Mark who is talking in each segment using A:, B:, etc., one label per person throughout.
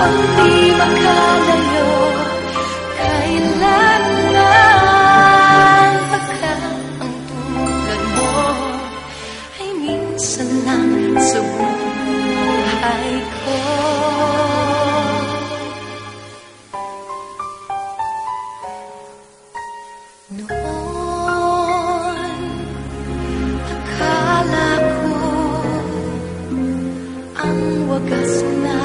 A: upang di makalayo kailanman ang tulad mo. Ay minsan lang sa buhay ko. Noon, akala ko ang wagas na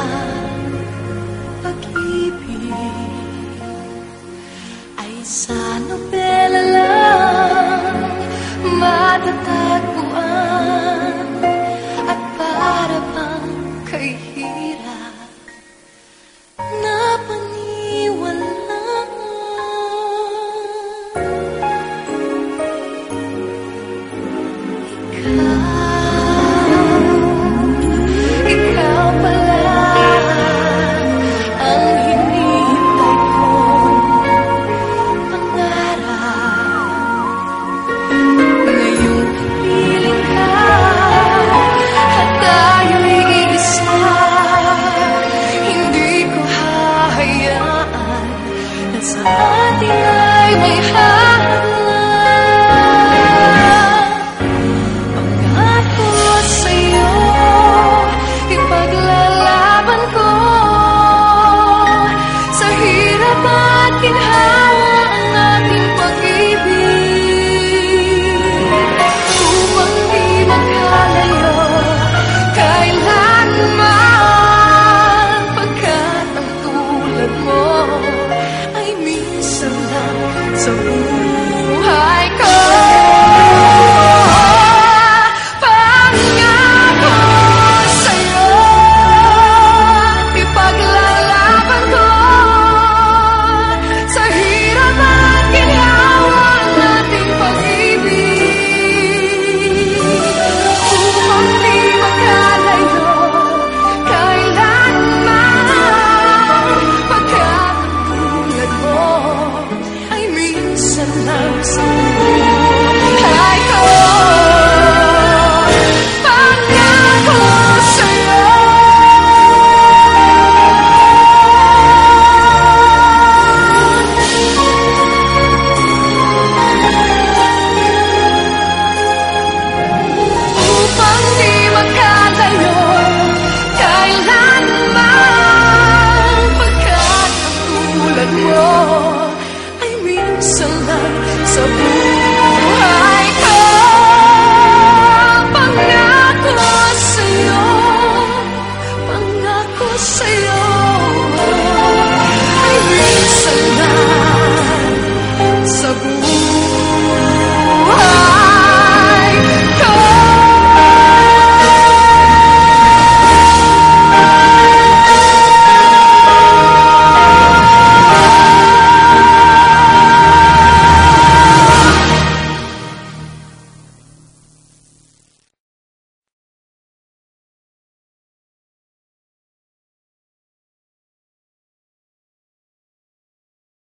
A: mama. close.